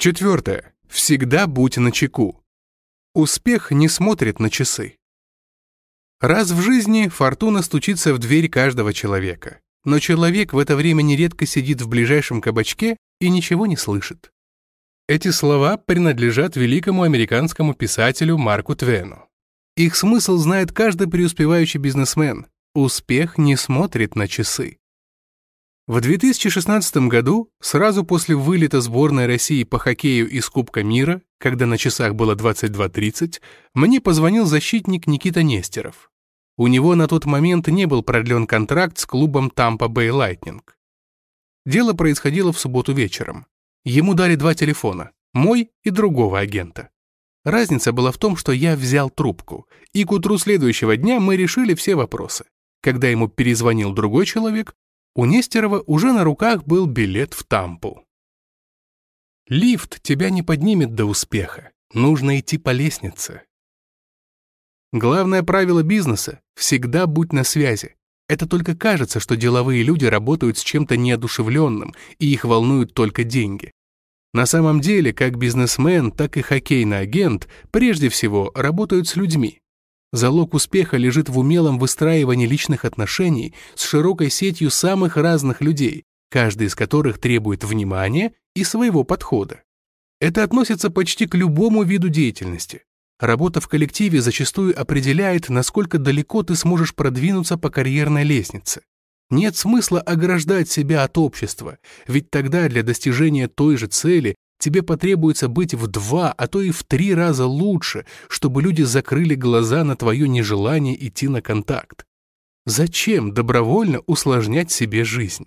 Четвертое. Всегда будь начеку. Успех не смотрит на часы. Раз в жизни фортуна стучится в дверь каждого человека. Но человек в это время нередко сидит в ближайшем кабачке и ничего не слышит. Эти слова принадлежат великому американскому писателю Марку Твену. Их смысл знает каждый преуспевающий бизнесмен. Успех не смотрит на часы. В 2016 году, сразу после вылета сборной России по хоккею из Кубка мира, когда на часах было 22.30, мне позвонил защитник Никита Нестеров. У него на тот момент не был продлен контракт с клубом Tampa Bay Lightning. Дело происходило в субботу вечером. Ему дали два телефона, мой и другого агента. Разница была в том, что я взял трубку, и к утру следующего дня мы решили все вопросы. Когда ему перезвонил другой человек, у Нестерова уже на руках был билет в Тампу. Лифт тебя не поднимет до успеха. Нужно идти по лестнице. Главное правило бизнеса – всегда будь на связи. Это только кажется, что деловые люди работают с чем-то неодушевленным, и их волнуют только деньги. На самом деле, как бизнесмен, так и хоккейный агент прежде всего работают с людьми. Залог успеха лежит в умелом выстраивании личных отношений с широкой сетью самых разных людей, каждый из которых требует внимания и своего подхода. Это относится почти к любому виду деятельности. Работа в коллективе зачастую определяет, насколько далеко ты сможешь продвинуться по карьерной лестнице. Нет смысла ограждать себя от общества, ведь тогда для достижения той же цели тебе потребуется быть в два, а то и в три раза лучше, чтобы люди закрыли глаза на твое нежелание идти на контакт. Зачем добровольно усложнять себе жизнь?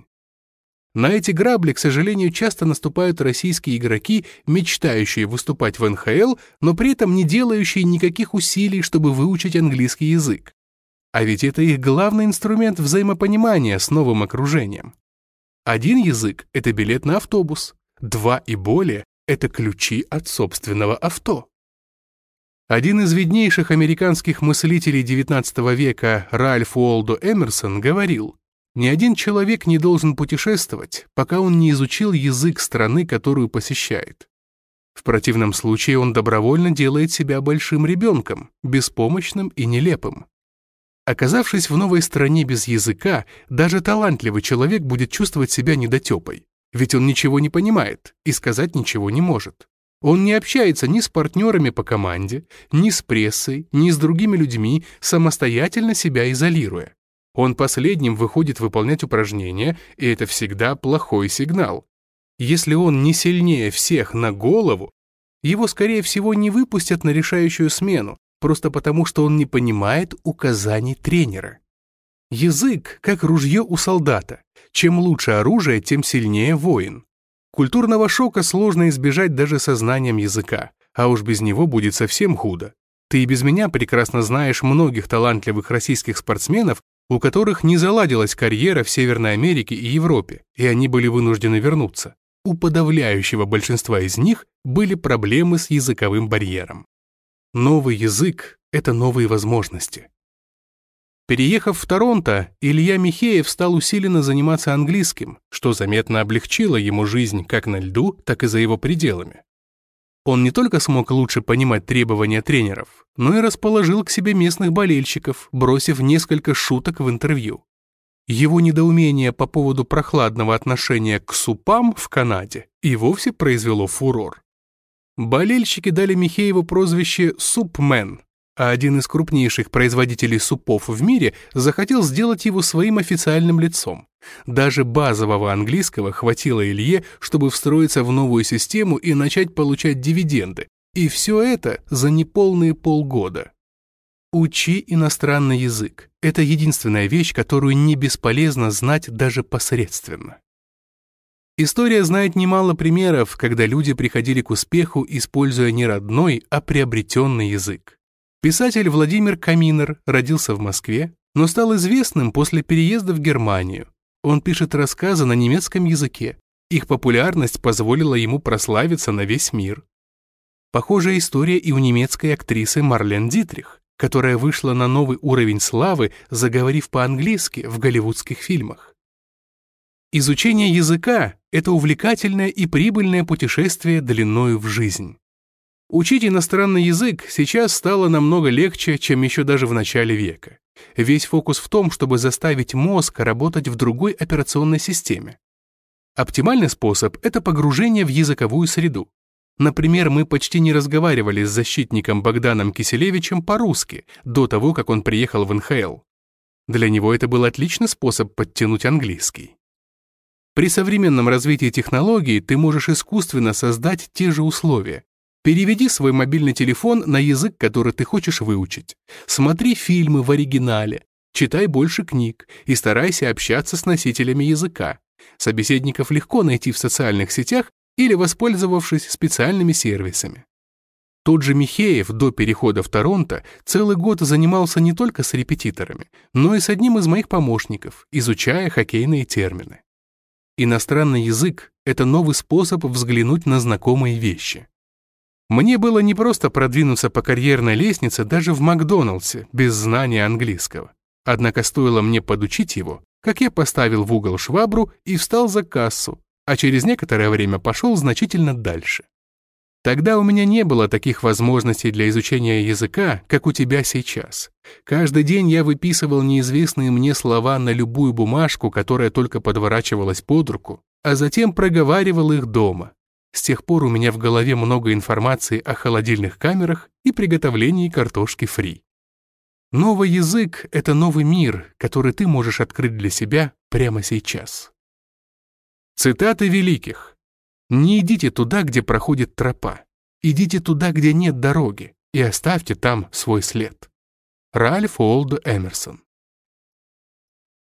На эти грабли, к сожалению, часто наступают российские игроки, мечтающие выступать в НХЛ, но при этом не делающие никаких усилий, чтобы выучить английский язык. А ведь это их главный инструмент взаимопонимания с новым окружением. Один язык — это билет на автобус, два и более — это ключи от собственного авто. Один из виднейших американских мыслителей XIX века Ральф Уолдо Эмерсон говорил, «Ни один человек не должен путешествовать, пока он не изучил язык страны, которую посещает. В противном случае он добровольно делает себя большим ребенком, беспомощным и нелепым. Оказавшись в новой стране без языка, даже талантливый человек будет чувствовать себя недотепой, ведь он ничего не понимает и сказать ничего не может. Он не общается ни с партнерами по команде, ни с прессой, ни с другими людьми, самостоятельно себя изолируя. Он последним выходит выполнять упражнения, и это всегда плохой сигнал. Если он не сильнее всех на голову, его, скорее всего, не выпустят на решающую смену, просто потому что он не понимает указаний тренера. Язык, как ружье у солдата. Чем лучше оружие, тем сильнее воин. Культурного шока сложно избежать даже сознанием языка, а уж без него будет совсем худо. Ты и без меня прекрасно знаешь многих талантливых российских спортсменов, у которых не заладилась карьера в Северной Америке и Европе, и они были вынуждены вернуться. У подавляющего большинства из них были проблемы с языковым барьером. Новый язык — это новые возможности. Переехав в Торонто, Илья Михеев стал усиленно заниматься английским, что заметно облегчило ему жизнь как на льду, так и за его пределами. Он не только смог лучше понимать требования тренеров, но и расположил к себе местных болельщиков, бросив несколько шуток в интервью. Его недоумение по поводу прохладного отношения к супам в Канаде и вовсе произвело фурор. Болельщики дали Михееву прозвище «Супмен», а один из крупнейших производителей супов в мире захотел сделать его своим официальным лицом. Даже базового английского хватило Илье, чтобы встроиться в новую систему и начать получать дивиденды. И все это за неполные полгода. Учи иностранный язык. Это единственная вещь, которую не бесполезно знать даже посредственно. История знает немало примеров, когда люди приходили к успеху, используя не родной, а приобретенный язык. Писатель Владимир Каминер родился в Москве, но стал известным после переезда в Германию. Он пишет рассказы на немецком языке. Их популярность позволила ему прославиться на весь мир. Похожая история и у немецкой актрисы Марлен Дитрих, которая вышла на новый уровень славы, заговорив по-английски в голливудских фильмах. Изучение языка — это увлекательное и прибыльное путешествие длиною в жизнь. Учить иностранный язык сейчас стало намного легче, чем еще даже в начале века. Весь фокус в том, чтобы заставить мозг работать в другой операционной системе. Оптимальный способ — это погружение в языковую среду. Например, мы почти не разговаривали с защитником Богданом Киселевичем по-русски до того, как он приехал в НХЛ. Для него это был отличный способ подтянуть английский. При современном развитии технологий ты можешь искусственно создать те же условия. Переведи свой мобильный телефон на язык, который ты хочешь выучить. Смотри фильмы в оригинале, читай больше книг и старайся общаться с носителями языка. Собеседников легко найти в социальных сетях или воспользовавшись специальными сервисами. Тот же Михеев до перехода в Торонто целый год занимался не только с репетиторами, но и с одним из моих помощников, изучая хоккейные термины. Иностранный язык — это новый способ взглянуть на знакомые вещи. Мне было непросто продвинуться по карьерной лестнице даже в Макдоналдсе без знания английского. Однако стоило мне подучить его, как я поставил в угол швабру и встал за кассу, а через некоторое время пошел значительно дальше. Тогда у меня не было таких возможностей для изучения языка, как у тебя сейчас. Каждый день я выписывал неизвестные мне слова на любую бумажку, которая только подворачивалась под руку, а затем проговаривал их дома. С тех пор у меня в голове много информации о холодильных камерах и приготовлении картошки фри. Новый язык — это новый мир, который ты можешь открыть для себя прямо сейчас. Цитаты великих. «Не идите туда, где проходит тропа. Идите туда, где нет дороги, и оставьте там свой след». Ральф Олд Эмерсон